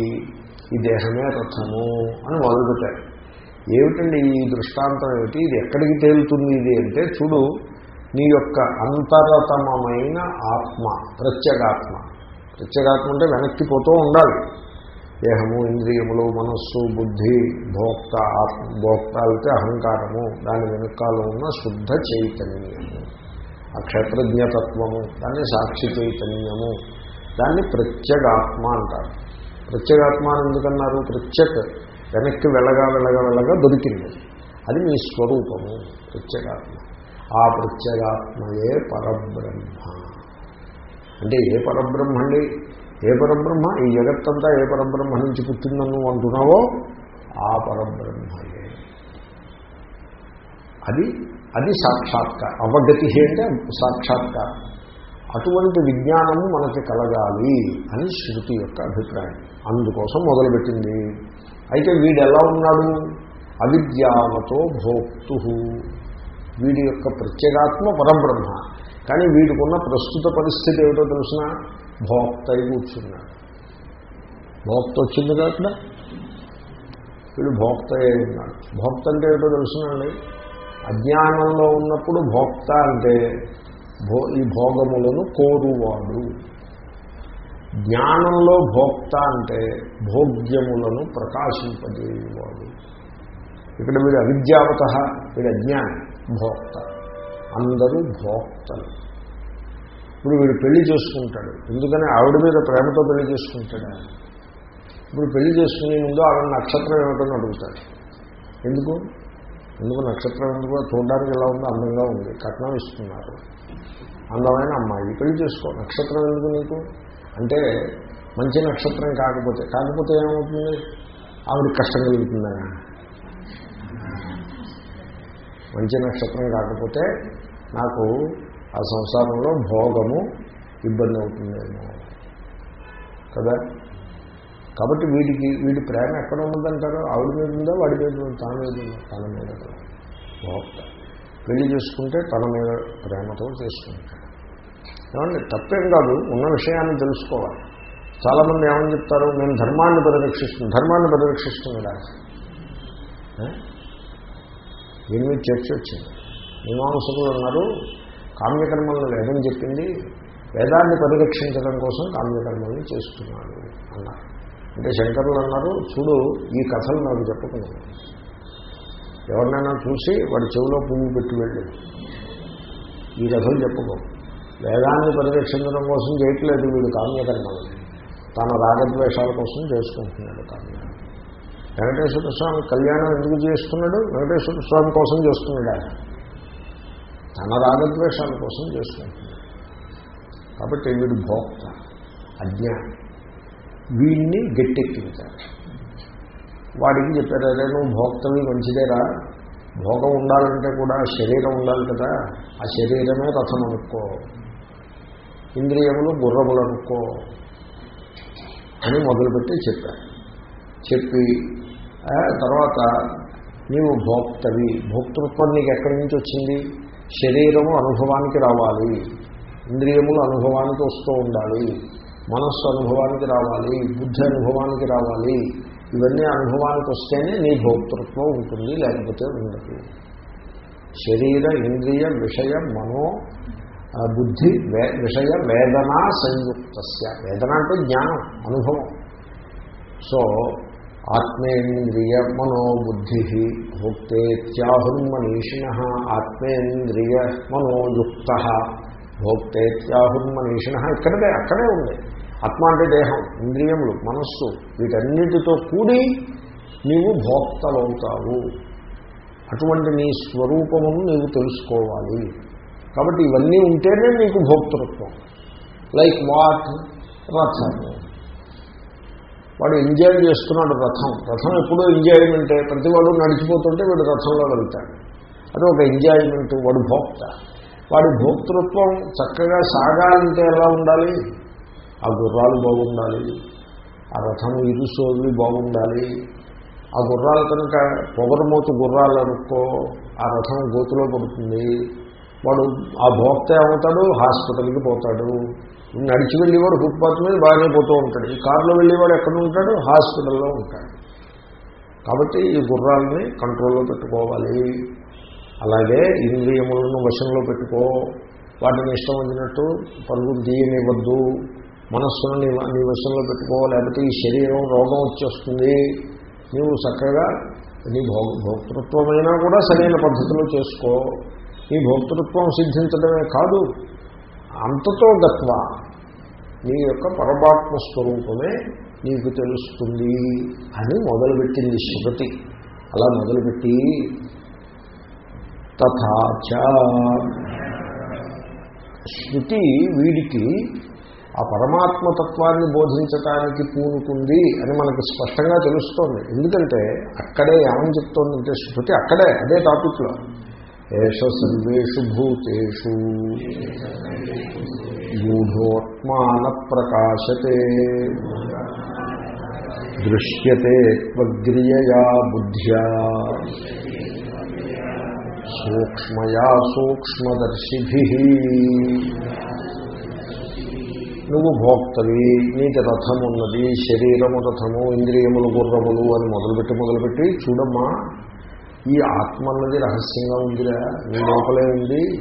ఈ దేహమే రథము అని మొదలుపెట్టారు. ఏమిటండి ఈ దృష్టాంతం ఏమిటి? ఇది ఎక్కడికి తేలుతుంది ఇది అంటే చూడు నీ యొక్క అంతరతమైన ఆత్మ ప్రత్యేగాత్మ. ప్రత్యేగాత్మ అంటే వెనక్కి పోతూ ఉండాలి. దేహము ఇంద్రియములు మనస్సు బుద్ధి భోక్త ఆత్మ భోక్త అయితే అహంకారము. దాని వెనుకాల ఉన్న శుద్ధ చైతన్యము. ఆ క్షేత్రజ్ఞతత్వము దాన్ని సాక్షి చైతన్యము. దాన్ని ప్రత్యేగాత్మ అంటారు. ప్రత్యేగాత్మ అని ఎందుకన్నారు? ప్రత్యేక వెనక్కి వెళ్ళగా వెళ్ళగా వెళ్ళగా దొరికింది. అది మీ స్వరూపము ప్రత్యేగాత్మ. ఆ ప్రత్యేగాత్మయే పరబ్రహ్మ. అంటే ఏ పరబ్రహ్మ అండి ఏ పరబ్రహ్మ? ఈ జగత్తంతా ఏ పరబ్రహ్మ నుంచి పుట్టిందని నువ్వు అంటున్నావో ఆ పరబ్రహ్మయే. అది అది సాక్షాత్కారం. అవగతి అంటే సాక్షాత్కారం. అటువంటి విజ్ఞానము మనకి కలగాలి అని శృతి యొక్క అభిప్రాయం. అందుకోసం మొదలుపెట్టింది. అయితే వీడు ఎలా ఉన్నాడు? అవిద్యావతో భోక్తు. వీడి యొక్క ప్రత్యేగాత్మ పరబ్రహ్మ. కానీ వీడికున్న ప్రస్తుత పరిస్థితి ఏమిటో తెలిసిన? భోక్త అయి కూర్చున్నాడు. భోక్త వచ్చింది కాబట్టి వీడు భోక్త అయి ఉన్నాడు. భోక్త అంటే ఏమిటో తెలుసునండి అజ్ఞానంలో ఉన్నప్పుడు భోక్త అంటే భో ఈ భోగములను కోరువాడు. జ్ఞానంలో భోక్త అంటే భోగ్యములను ప్రకాశింపజేయవాడు. ఇక్కడ వీడు అవిద్యావత వీడు అజ్ఞాని భోక్త. అందరూ భోక్తలు. ఇప్పుడు వీడు పెళ్ళి చేసుకుంటాడు. ఎందుకని ఆవిడ మీద ప్రేమతో పెళ్ళి చేసుకుంటాడు? ఇప్పుడు పెళ్ళి చేసుకునే ముందు ఆవిడ నక్షత్రం ఏమిటని అడుగుతాడు. ఎందుకు? ఎందుకు నక్షత్రం ఎందుకు? చూడడానికి ఎలా ఉందో అందంగా ఉంది. కట్నం ఇస్తున్నారు. అందమైన అమ్మాయి. పెళ్ళి చేసుకో. నక్షత్రం ఎందుకు నీకు? అంటే మంచి నక్షత్రం కాకపోతే. కాకపోతే ఏమవుతుంది? ఆవిడ కష్టం కలుగుతుందా? మంచి నక్షత్రం కాకపోతే నాకు ఆ సంసారంలో భోగము ఇబ్బంది అవుతుందేమో కదా? కాబట్టి వీడికి వీడి ప్రేమ ఎక్కడ ఉన్నదంటారు ఆవిడ మీద ఉందా? వాడి మీద ఉందా? తన మీద ఉందా? తన మీద భోక్త. పెళ్ళి చేసుకుంటే తన మీద ప్రేమతో చేసుకుంటాడు. ఏమండి? తప్పేం కాదు. ఉన్న విషయాన్ని తెలుసుకోవాలి. చాలామంది ఏమని చెప్తారు? నేను ధర్మాన్ని పరిరక్షిస్తుంది ధర్మాన్ని పరిరక్షిస్తున్నాడా? దీని మీద చర్చ వచ్చింది. మీమాంసకులు అన్నారు కామ్యకర్మలను వేదం చెప్పింది వేదాన్ని పరిరక్షించడం కోసం కామ్యకర్మల్ని చేస్తున్నాడు అన్నారు అంటే శంకరులు అన్నారు చూడు ఈ కథలు నాకు చెప్పుకున్నాను ఎవరినైనా చూసి వాడి చెవిలో పువ్వు పెట్టి వెళ్ళి. ఈ కథలు చెప్పుకో వేదాన్ని పరిరక్షించడం కోసం చేయట్లేదు వీడు కామ్యకర్మలు. తన రాగద్వేషాల కోసం చేసుకుంటున్నాడు కామ్య వెంకటేశ్వర స్వామి కళ్యాణం ఎందుకు చేస్తున్నాడు? వెంకటేశ్వర స్వామి కోసం చేస్తున్నాడు ఆయన. తన రాగద్వేషాల కోసం చేసుకుంటున్నాడు కాబట్టి వీడు భోక్త అజ్ఞానం. వీడిని గట్టెక్కించారు వాడికి చెప్పారు అదే నువ్వు భోక్తవి మంచిదేరా. భోగం ఉండాలంటే కూడా శరీరం ఉండాలి కదా. ఆ శరీరమే రథం అనుకో. ఇంద్రియములు గుర్రములు అనుకో. అని మొదలుపెట్టి చెప్పారు. చెప్పి తర్వాత నీవు భోక్తవి. భోక్తృత్వం నీకు ఎక్కడి నుంచి వచ్చింది? శరీరము అనుభవానికి రావాలి. ఇంద్రియములు అనుభవానికి వస్తూ ఉండాలి. మనస్సు అనుభవానికి రావాలి. బుద్ధి అనుభవానికి రావాలి. ఇవన్నీ అనుభవానికి వస్తేనే నీ భోక్తృత్వం ఉంటుంది లేకపోతే ఉండదు. శరీర ఇంద్రియ విషయ మనో బుద్ధి విషయ వేదన సంయుక్త వేదన అంటే జ్ఞానం అనుభవం. సో ఆత్మేంద్రియ మనోబుద్ధి భోక్తేత్యాహుర్మనీషిణ ఆత్మేంద్రియ మనోయుక్త భోక్తేత్యాహుర్మనీషిణ ఇక్కడే అక్కడే ఉంది. ఆత్మ అంటే దేహం ఇంద్రియములు మనస్సు వీటన్నిటితో కూడి నీవు భోక్తలవుతావు. అటువంటి నీ స్వరూపమును నీవు తెలుసుకోవాలి. కాబట్టి ఇవన్నీ ఉంటేనే నీకు భోక్తృత్వం. లైక్ వాట్ రథము. వాడు ఎంజాయ్ చేస్తున్నాడు రథం. రథం ఎప్పుడూ ఎంజాయ్మెంటే. ప్రతి వాడు నడిచిపోతుంటే వీడు రథంలో వెళ్తాడు. అది ఒక ఎంజాయ్మెంట్. వాడు భోక్త. వాడి భోక్తృత్వం చక్కగా సాగాలంటే ఎలా ఉండాలి? ఆ గుర్రాలు బాగుండాలి. ఆ రథం ఇరుసోళ్ళు బాగుండాలి. ఆ గుర్రాలు కనుక పొగరమోతు గుర్రాలు అనుకో ఆ రథం గోతులో పడుతుంది. వాడు ఆ భోక్త ఏమవుతాడు? హాస్పిటల్కి పోతాడు. నడిచి వెళ్ళేవాడు ఫుట్పాత్ మీద బాగానే పోతూ ఉంటాడు. ఈ కారులో వెళ్ళేవాడు ఎక్కడ ఉంటాడు? హాస్పిటల్లో ఉంటాడు. కాబట్టి ఈ గుర్రాలని కంట్రోల్లో పెట్టుకోవాలి. అలాగే ఇంద్రియములను వశంలో పెట్టుకో. వాటిని ఇష్టం వచ్చినట్టు పరుగులు తీయనివ్వద్దు. మనస్సును నీ నీ వశంలో పెట్టుకో. లేకపోతే ఈ శరీరం రోగం వచ్చేస్తుంది. నీవు చక్కగా నీ భోగ భోక్తృత్వమైనా కూడా సరైన పద్ధతిలో చేసుకో. నీ భోక్తృత్వం సిద్ధించడమే కాదు. అంతతో గత్వ నీ యొక్క పరమాత్మ స్వరూపమే నీకు తెలుస్తుంది అని మొదలుపెట్టింది శృతి. అలా మొదలుపెట్టి తథాచ శృతి వీడికి ఆ పరమాత్మతత్వాన్ని బోధించటానికి పూనుకుంది అని మనకు స్పష్టంగా తెలుస్తోంది. ఎందుకంటే అక్కడే ఏమని చెప్తోందంటే శృతి అక్కడే అదే టాపిక్లో. ఏష సర్వేషు భూతేషు. గూఢోత్మాన ప్రకాశతే దృశ్యతే త్వగ్రియయా బుద్ధ్యా. సూక్ష్మయా సూక్ష్మదర్శిభి. నువ్వు భోక్తవి నీకు రథం ఉన్నది శరీరము రథము ఇంద్రియములు గుర్రములు అని మొదలుపెట్టి మొదలుపెట్టి చూడమ్మా ఈ ఆత్మ అన్నది రహస్యంగా ఉందిరా. నీ లోపలే ఉంది.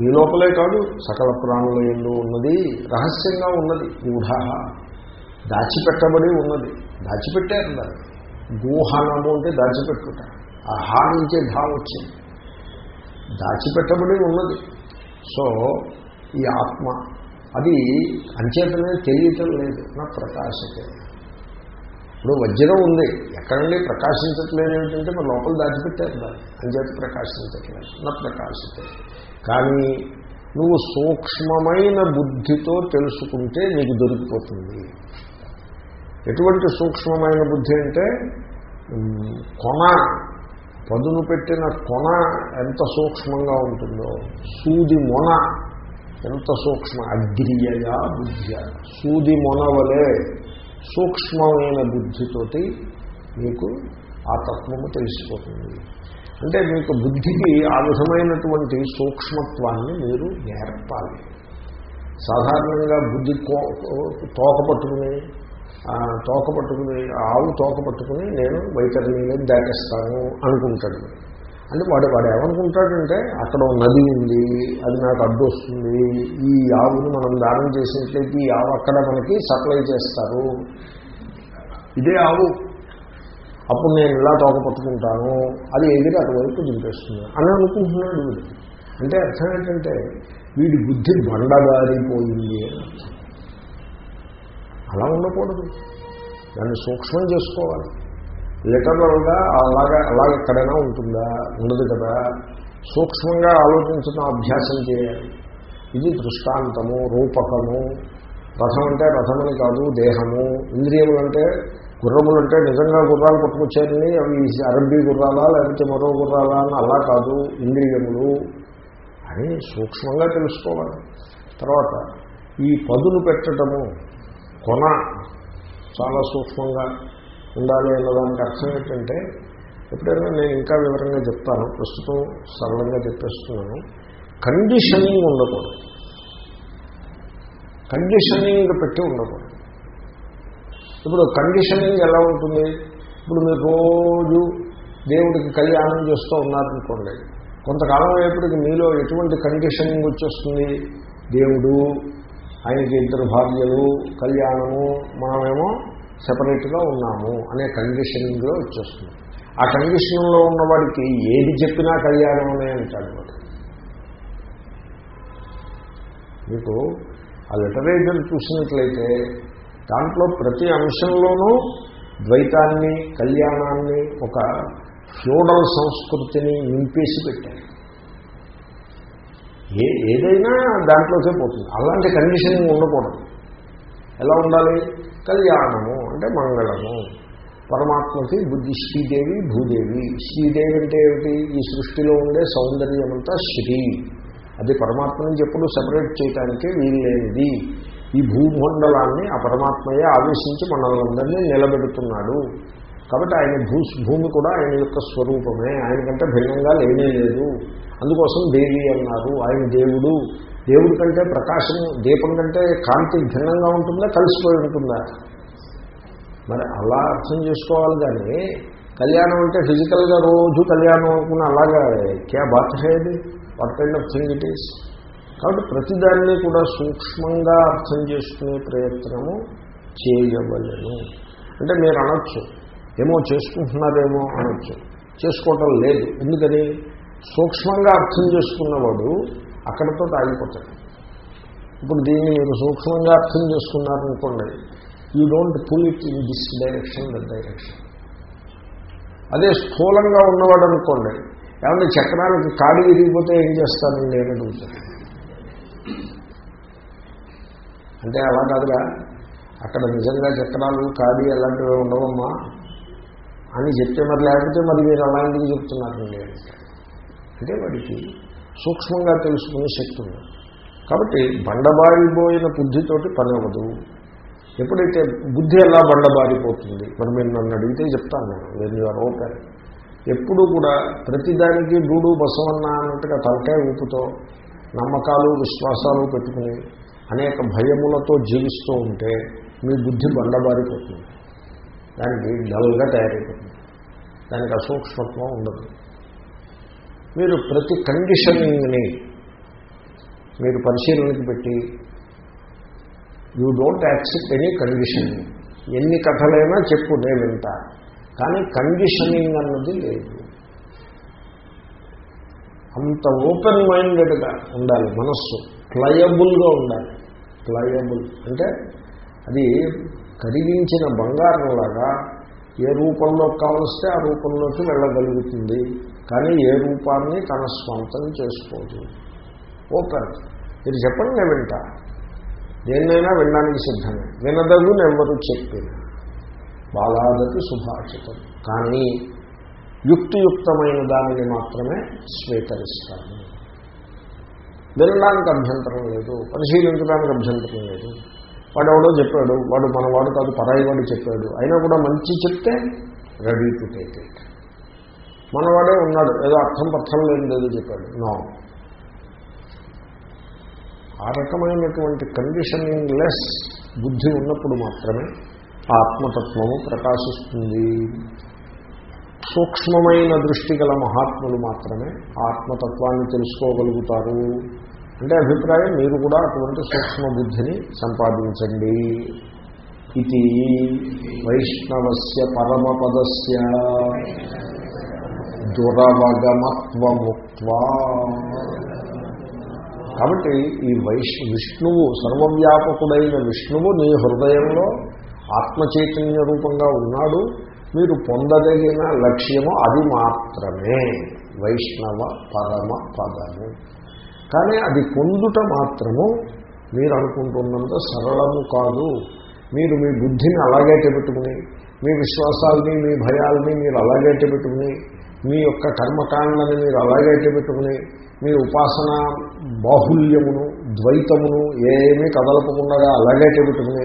నీ లోపలే కాదు సకల ప్రాణుల ఎందు ఉన్నది. రహస్యంగా ఉన్నది. గూఢ. దాచిపెట్టబడి ఉన్నది. దాచిపెట్టారు దాన్ని గూహనము అంటే దాచిపెట్టుట. ఆ హా నుంచే ఢా వచ్చింది. దాచిపెట్టబడి ఉన్నది. సో ఈ ఆత్మ అది అంచేతనే తెలియటం లేదు. నా ప్రకాశతే ఇప్పుడు వజ్రం ఉంది. ఎక్కడండి ప్రకాశించట్లేదు ఏమిటంటే మరి లోపల దాచిపెట్టారు దాన్ని. అంచేత ప్రకాశించట్లేదు. నా ప్రకాశతే. కానీ నువ్వు సూక్ష్మమైన బుద్ధితో తెలుసుకుంటే నీకు దొరికిపోతుంది. ఎటువంటి సూక్ష్మమైన బుద్ధి అంటే కొన. పదును పెట్టిన కొన ఎంత సూక్ష్మంగా ఉంటుందో సూది మొన ఎంత సూక్ష్మ అగ్రియయా బుద్ధ్య సూది మొన వలె సూక్ష్మమైన బుద్ధితోటి మీకు ఆ తత్వము తెలిసిపోతుంది. అంటే మీకు బుద్ధికి ఆ విధమైనటువంటి సూక్ష్మత్వాన్ని మీరు నేర్పాలి. సాధారణంగా బుద్ధి కో- తోక పట్టుకుని తోక పట్టుకుని ఆవు తోక పట్టుకుని నేను వైఖరిని దాటేస్తాను అనుకుంటాడు. అంటే వాడు వాడు ఏమనుకుంటాడంటే అక్కడ నది ఉంది అది నాకు అడ్డు వస్తుంది. ఈ ఆవుని మనం దానం చేసినట్లయితే ఈ ఆవు అక్కడ మనకి సప్లై చేస్తారు. ఇదే ఆవు. అప్పుడు నేను ఇలా తోక పట్టుకుంటాను. అది ఎగిరి అటువైపు దింపేస్తుంది అని అనుకుంటున్నాడు వీడు. అంటే అర్థం ఏంటంటే వీడి బుద్ధి బండగారిపోయింది అలా ఉండకూడదు. దాన్ని సూక్ష్మం చేసుకోవాలి. లిటరల్గా అలాగా అలాగ ఎక్కడైనా ఉంటుందా? ఉండదు కదా. సూక్ష్మంగా ఆలోచించడం అభ్యాసం చేయాలి. ఇది దృష్టాంతము రూపకము. రథం అంటే రథమని కాదు దేహము. ఇంద్రియములు అంటే గుర్రములు అంటే నిజంగా గుర్రాలు పట్టుకొచ్చారని అవి అరబ్బీ గుర్రాలా లేకపోతే మరో గుర్రాలా అని అలా కాదు. ఇంద్రియములు అని సూక్ష్మంగా తెలుసుకోవాలి. తర్వాత ఈ పదులు పెట్టడము కొన చాలా సూక్ష్మంగా ఉండాలి అన్నదానికి అర్థం ఏంటంటే ఎప్పుడైనా నేను ఇంకా వివరంగా చెప్తాను. ప్రస్తుతం సరళంగా చెప్పేస్తున్నాను. కండిషనింగ్ ఉండకూడదు. కండిషనింగ్ పెట్టి ఉండకూడదు. ఇప్పుడు కండిషనింగ్ ఎలా ఉంటుంది? ఇప్పుడు మీరు రోజు దేవుడికి కళ్యాణం చేస్తూ ఉన్నారనుకోండి కొంతకాలం అయ్యేప్పటికి మీలో ఎటువంటి కండిషనింగ్ వచ్చేస్తుంది? దేవుడు ఆయనకి ఇద్దరు భార్యలు కళ్యాణము మనమేమో సపరేట్గా ఉన్నాము అనే కండిషనింగ్లో వచ్చేస్తుంది. ఆ కండిషన్లో ఉన్నవాడికి ఏది చెప్పినా కళ్యాణం అంటాడు వాడు మీకు ఆ లిటరేచర్ చూసినట్లయితే దాంట్లో ప్రతి అంశంలోనూ ద్వైతాన్ని కళ్యాణాన్ని ఒక ఫ్యూడల్ సంస్కృతిని నింపేసి పెట్టారు. ఏ ఏదైనా దాంట్లోకే పోతుంది. అలాంటి కండిషనింగ్ ఉండకూడదు. ఎలా ఉండాలి? కళ్యాణము అంటే మంగళము. పరమాత్మకి బుద్ధి శ్రీదేవి భూదేవి. శ్రీదేవి అంటే ఏమిటి? ఈ సృష్టిలో ఉండే సౌందర్యం అంతా శ్రీ. అది పరమాత్మ నుంచి ఎప్పుడు సెపరేట్ చేయటానికి వీల్లేనిది. ఈ భూమండలాన్ని ఆ పరమాత్మయే ఆవేశించి మనల్ని నిలబెడుతున్నాడు. కాబట్టి ఆయన భూ భూమి కూడా ఆయన యొక్క స్వరూపమే. ఆయన కంటే భిన్నంగా లేనే లేదు. అందుకోసం దేవి అన్నారు. ఆయన దేవుడు. దేవుడి కంటే ప్రకాశం దీపం కంటే కాంతి భిన్నంగా ఉంటుందా? కలిసిపోయి ఉంటుందా? మరి అలా అర్థం చేసుకోవాలి కానీ కళ్యాణం అంటే ఫిజికల్గా రోజు కళ్యాణం అనుకున్న అలాగా క్యా బాత్ హేది what kind of thing it is కాబట్టి ప్రతిదాన్ని కూడా సూక్ష్మంగా అర్థం చేసుకునే ప్రయత్నము చేయవలను. అంటే మీరు అనొచ్చు ఏమో చేసుకుంటున్నారేమో అనొచ్చు చేసుకోవటం లేదు. ఎందుకని? సూక్ష్మంగా అర్థం చేసుకున్నవాడు అక్కడితో ఆగిపోతాడు. ఇప్పుడు దీన్ని మీరు సూక్ష్మంగా అర్థం చేసుకున్నారనుకోండి you don't pull it in this direction that direction అదే స్థూలంగా ఉన్నవాడు అనుకోండి ఏమన్నా చక్రానికి కాడి విరిగిపోతే ఏం చేస్తానని నేను అడుగుతాను అంటే అలా కాదుగా అక్కడ నిజంగా చక్రాలు కాడి అలాంటివి ఉండవమ్మా? అని చెప్తే మరి లేకపోతే మరి మీరు అలాంటివి చెప్తున్నారండి అంటే వాడికి సూక్ష్మంగా తెలుసుకునే శక్తి ఉంది. కాబట్టి బండబారిపోయిన బుద్ధితోటి పని అవ్వదు ఎప్పుడైతే బుద్ధి ఎలా బండబారిపోతుంది? మరి మీరు నన్ను అడిగితే చెప్తాను నేను వెన్ యూఆర్ ఓపెన్. ఎప్పుడు కూడా ప్రతిదానికి డూడు బసవన్న అన్నట్టుగా తలకాయ ఊపుతో నమ్మకాలు విశ్వాసాలు పెట్టుకుని అనేక భయములతో జీవిస్తూ ఉంటే మీ బుద్ధి బండబారిపోతుంది. దానికి డల్గా తయారైపోతుంది. దానికి అసూక్ష్మత్వం ఉండదు. మీరు ప్రతి కండిషనింగ్ని మీరు పరిశీలనకి పెట్టి you don't accept any conditioning. ఎన్ని కథలైనా చెప్పు నేను వింటా. కానీ కండిషనింగ్ అన్నది లేదు. అంత ఓపెన్ మైండెడ్గా ఉండాలి మనస్సు. ప్లయబుల్గా ఉండాలి. ప్లయబుల్ అంటే అది కరిగించిన బంగారంలాగా ఏ రూపంలో కావలిస్తే ఆ రూపంలోకి వెళ్ళగలుగుతుంది. కానీ ఏ రూపాన్ని తన స్వంతం చేసుకోదు. ఓపెన్ మీరు చెప్పండి నేను వింటా. దేన్నైనా వినడానికి సిద్ధమే. వినదగు నెవ్వరు చెప్పిన బాలాదతి సుభాషితం. కానీ యుక్తియుక్తమైన దానిని మాత్రమే స్వీకరిస్తాను. వినడానికి అభ్యంతరం లేదు. పరిశీలించడానికి అభ్యంతరం లేదు. వాడు ఎవడో చెప్పాడు. వాడు మన వాడు కాదు పరాయి వాడు చెప్పాడు. అయినా కూడా మంచి చెప్తే రెడీ టు టేక్ ఇట్ మనవాడే ఉన్నాడు. ఏదో అర్థం పర్థం లేనిదేదో చెప్పాడు. నో ఆ రకమైనటువంటి కండిషనింగ్ లెస్ బుద్ధి ఉన్నప్పుడు మాత్రమే ఆత్మతత్వము ప్రకాశిస్తుంది. సూక్ష్మమైన దృష్టి గల మహాత్ములు మాత్రమే ఆత్మతత్వాన్ని తెలుసుకోగలుగుతారు. అంటే అభిప్రాయం మీరు కూడా అటువంటి సూక్ష్మ బుద్ధిని సంపాదించండి. ఇది వైష్ణవస్య పరమపదస్య దురవగమత్వముక్వా కాబట్టి ఈ వైష్ విష్ణువు సర్వవ్యాపకుడైన విష్ణువు నీ హృదయంలో ఆత్మచైతన్య రూపంగా ఉన్నాడు. మీరు పొందదగిన లక్ష్యము అది మాత్రమే. వైష్ణవ పరమ పదము కానీ అది పొందుట మాత్రము మీరు అనుకుంటున్నంత సరళము కాదు. మీరు మీ బుద్ధిని అలాగే పెట్టుకుని మీ విశ్వాసాలని మీ భయాలని మీరు అలాగే పెట్టుకుని మీ యొక్క కర్మకాండని మీరు అలాగే పెట్టుకుని మీ ఉపాసన బాహుల్యమును ద్వైతమును ఏమీ కదలపకుండా అలాగే పెట్టుకుని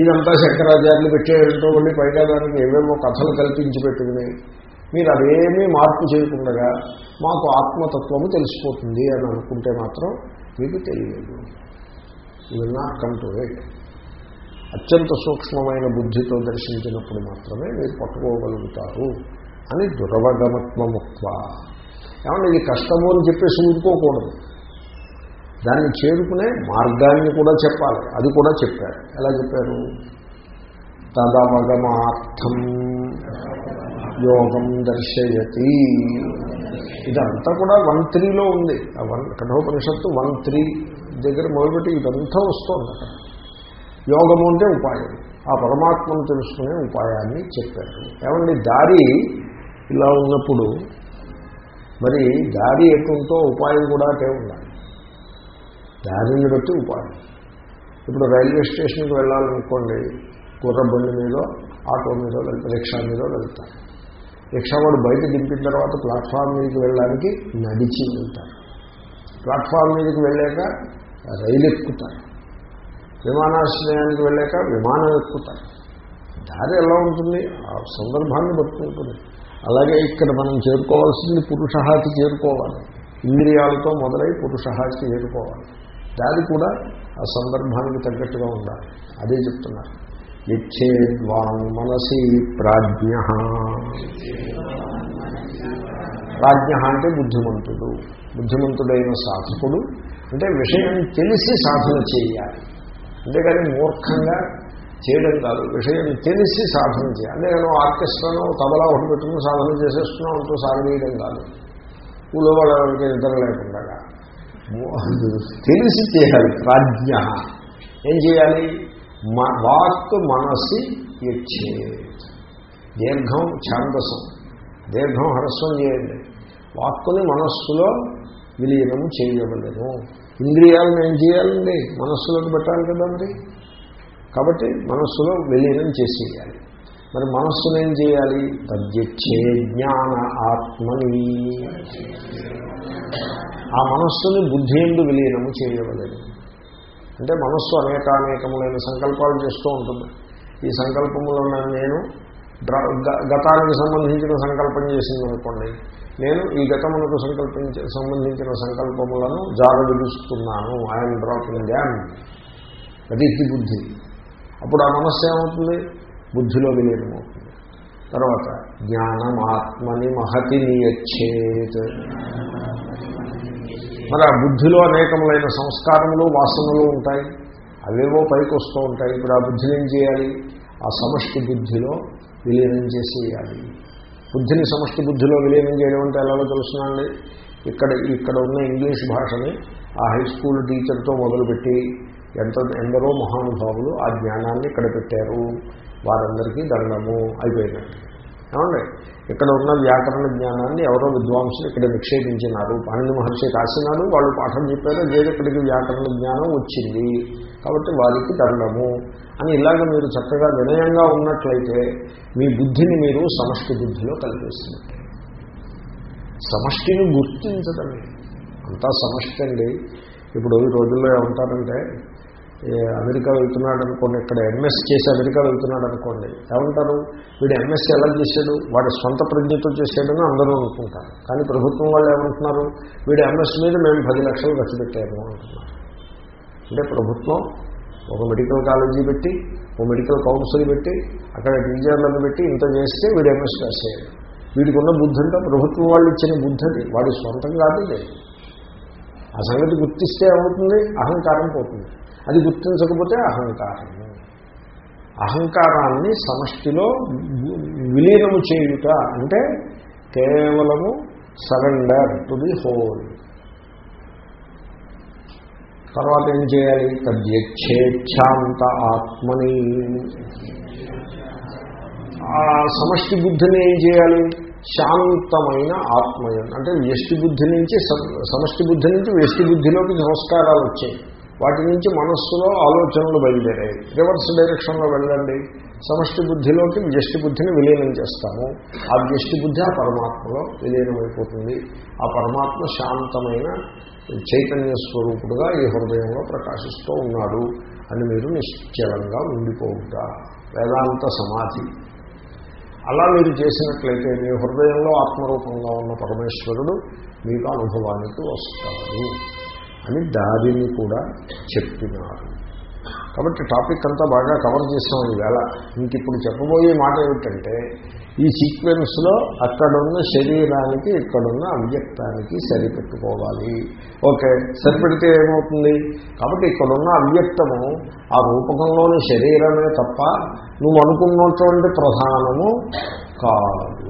ఇదంతా శంకరాచార్యులు పెట్టేటో వెళ్ళి పైగా దానికి ఏవేవో కథలు కల్పించి పెట్టుకుని మీరు అదేమీ మార్పు చేయకుండా మాకు ఆత్మతత్వము తెలిసిపోతుంది అని అనుకుంటే మాత్రం మీకు తెలియదు. Will not come to it అత్యంత సూక్ష్మమైన బుద్ధితో దర్శించినప్పుడు మాత్రమే మీరు పట్టుకోగలుగుతారు అని దురవగమత్వముక్వ ఏమన్నా ఇది కష్టము అని చెప్పేసి ఊరుకోకూడదు. దాన్ని చేరుకునే మార్గాన్ని కూడా చెప్పాలి. అది కూడా చెప్పారు. ఎలా చెప్పారు? తదవగమార్థం. యోగం దర్శయతి. ఇదంతా కూడా వన్ త్రీలో ఉంది. ఆ వన్ కఠోపనిషత్తు వన్ త్రీ దగ్గర మొదలుపెట్టి ఇదంతా వస్తుంది అక్కడ. యోగము అంటే ఉపాయం. ఆ పరమాత్మను తెలుసుకునే ఉపాయాన్ని చెప్పారు. ఏమండి దారి ఇలా ఉన్నప్పుడు మరి దారి ఎటుంటో ఉపాయం కూడా అటే ఉండాలి. దారిని బట్టి ఉపాయం. ఇప్పుడు రైల్వే స్టేషన్కి వెళ్ళాలనుకోండి గుర్ర బండి మీదో ఆటో మీదో వెళ్తారు రిక్షా మీదో వెళ్తారు. రిక్షా వాడు బయట దింపిన తర్వాత ప్లాట్ఫామ్ మీదకి వెళ్ళడానికి నడిచి వెళ్తారు ప్లాట్ఫామ్ మీదకి వెళ్ళాక రైలు ఎక్కుతారు విమానాశ్రయానికి వెళ్ళాక విమానం ఎక్కుతారు దారి ఎలా ఉంటుంది? ఆ సందర్భాన్ని బట్టి ఉంటుంది. అలాగే ఇక్కడ మనం చేరుకోవాల్సింది పురుషహాకి చేరుకోవాలి. ఇంద్రియాలతో మొదలై పురుషహాకి చేరుకోవాలి. దారి కూడా ఆ సందర్భానికి తగ్గట్టుగా ఉండాలి. అదే చెప్తున్నారు. యచ్చేద్వాన్ మనసి ప్రాజ్ఞ. ప్రాజ్ఞ అంటే బుద్ధిమంతుడు. బుద్ధిమంతుడైన సాధకుడు. అంటే విషయం తెలిసి సాధన చేయాలి. అంతేకాని మూర్ఖంగా చేయడం కాదు. విషయం తెలిసి సాధన చేయాలి. నేను ఆర్కెస్ట్రాను తబలా ఒకటి పెట్టుకుని సాధన చేసేస్తున్నాం అంటూ సాగదీయడం కాదు. ఊళ్ళో వాళ్ళకి నిద్ర లేకుండా తెలిసి చేయాలి. ప్రాజ్ఞ. ఏం చేయాలి? వాక్ మనసి యచ్చే. దీర్ఘం ఛాందసం. దీర్ఘం హ్రస్వం చేయండి. వాక్కుని మనస్సులో విలీనం చేయవలను ఇంద్రియాలను ఏం చేయాలండి? మనస్సులోకి పెట్టాలి కదండి. కాబట్టి మనస్సులో విలీనం చేసేయాలి. మరి మనస్సును ఏం చేయాలి? తద్యచ్చే జ్ఞాన ఆత్మని. ఆ మనస్సుని బుద్ధి ఎందు విలీనము చేయవలేదు అంటే మనస్సు అనేకానేకములైన సంకల్పాలు చేస్తూ ఉంటుంది. ఈ సంకల్పంలో నేను గతానికి సంబంధించిన సంకల్పం చేసింది అనుకోండి నేను ఈ గతమునకు సంకల్పించి సంబంధించిన సంకల్పములను జాగవిడుస్తున్నాను ఐఎమ్ డ్రాపింగ్ డ్యామ్ అది ఇది బుద్ధి. అప్పుడు ఆ మనస్సు ఏమవుతుంది? బుద్ధిలో విలీనమవుతుంది. తర్వాత జ్ఞానం ఆత్మని మహతి నియచ్చేత్. మరి ఆ బుద్ధిలో అనేకములైన సంస్కారములు వాసనలు ఉంటాయి. అవేవో పైకి వస్తూ ఉంటాయి. ఇప్పుడు ఆ బుద్ధిని ఏం చేయాలి? ఆ సమష్టి బుద్ధిలో విలీనం చేసేయాలి. బుద్ధిని సమష్టి బుద్ధిలో విలీనం చేయడం అంటే ఎలాగో తెలుసునండి ఇక్కడ ఇక్కడ ఉన్న ఇంగ్లీష్ భాషని ఆ హై స్కూల్ టీచర్తో మొదలుపెట్టి ఎంత ఎందరో మహానుభావులు ఆ జ్ఞానాన్ని ఇక్కడ పెట్టారు. వారందరికీ దండము అయిపోయినట్టు ఏమండి ఇక్కడ ఉన్న వ్యాకరణ జ్ఞానాన్ని ఎవరో విద్వాంసులు ఇక్కడ నిక్షేపించినారు. పాణిని మహర్షి రాసినారు వాళ్ళు పాఠం చెప్పారు లేదు ఇక్కడికి వ్యాకరణ జ్ఞానం వచ్చింది. కాబట్టి వారికి దండము అని ఇలాగ మీరు చక్కగా వినయంగా ఉన్నట్లయితే మీ బుద్ధిని మీరు సమష్టి బుద్ధిలో కలిపేస్తున్నట్టు సమష్టిని గుర్తించడమే అంతా సమష్టి అండి. ఇప్పుడు ఈ రోజుల్లో ఏమంటారంటే అమెరికా వెళ్తున్నాడు అనుకోండి ఇక్కడ ఎంఎస్ చేసి అమెరికా వెళ్తున్నాడు అనుకోండి ఏమంటారు? వీడు ఎంఎస్ ఎలా చేశాడు? వాడి సొంత ప్రజ్ఞతో చేశాడని అందరూ అనుకుంటారు. కానీ ప్రభుత్వం వాళ్ళు ఏమంటున్నారు? వీడు ఎంఎస్ మీద మేము పది లక్షలు ఖర్చు పెట్టాము అంటున్నారు. అంటే ప్రభుత్వం ఒక మెడికల్ కాలేజీ పెట్టి ఒక మెడికల్ కౌన్సిల్ పెట్టి అక్కడ టీచర్లను పెట్టి ఇంత చేస్తే వీడు ఎంఎస్ రాసేయాడు వీడికి ఉన్న బుద్ధి అంటే ప్రభుత్వం వాళ్ళు ఇచ్చిన బుద్ధి అది. వాడి సొంతం కాదు ఆ సంగతి గుర్తిస్తే ఏమవుతుంది? అహంకారం పోతుంది. అది గుర్తించకపోతే అహంకారము. అహంకారాన్ని సమష్టిలో విలీనము చేయుట అంటే కేవలము సరెండర్ టు ది హోల్. తర్వాత ఏం చేయాలి? తద్యచ్చేచ్ఛాంత ఆత్మని. ఆ సమష్టి బుద్ధిని ఏం చేయాలి? శాంతమైన ఆత్మయం అంటే వ్యష్టి బుద్ధి నుంచి సమష్టి బుద్ధి నుంచి వ్యష్టి బుద్ధిలోకి సంస్కారాలు వచ్చాయి. వాటి నుంచి మనస్సులో ఆలోచనలు బయలుదేరాయి. రివర్స్ డైరెక్షన్లో వెళ్ళండి. సమష్టి బుద్ధిలోకి వ్యష్టి బుద్ధిని విలీనం చేస్తాము. ఆ వ్యష్టి బుద్ధి ఆ పరమాత్మలో విలీనమైపోతుంది. ఆ పరమాత్మ శాంతమైన చైతన్య స్వరూపుడుగా ఈ హృదయంలో ప్రకాశిస్తూ ఉన్నాడు అని మీరు నిశ్చలంగా ఉండిపోవుట. వేదాంత సమాధి. అలా మీరు చేసినట్లయితే మీ హృదయంలో ఆత్మరూపంగా ఉన్న పరమేశ్వరుడు మీకు అనుభవానికి వస్తాడు. అని దారిని కూడా చెప్పినారు. కాబట్టి టాపిక్ అంతా బాగా కవర్ చేసాం ఈవేళ ఇంక ఇప్పుడు చెప్పబోయే మాట ఏమిటంటే ఈ సీక్వెన్స్లో అక్కడున్న శరీరానికి ఇక్కడున్న అవ్యక్తానికి సరిపెట్టుకోవాలి. ఓకే సరిపెడితే ఏమవుతుంది? కాబట్టి ఇక్కడున్న అవ్యక్తము ఆ రూపకంలోని శరీరమే తప్ప నువ్వు అనుకున్నటువంటి ప్రధానము కాదు.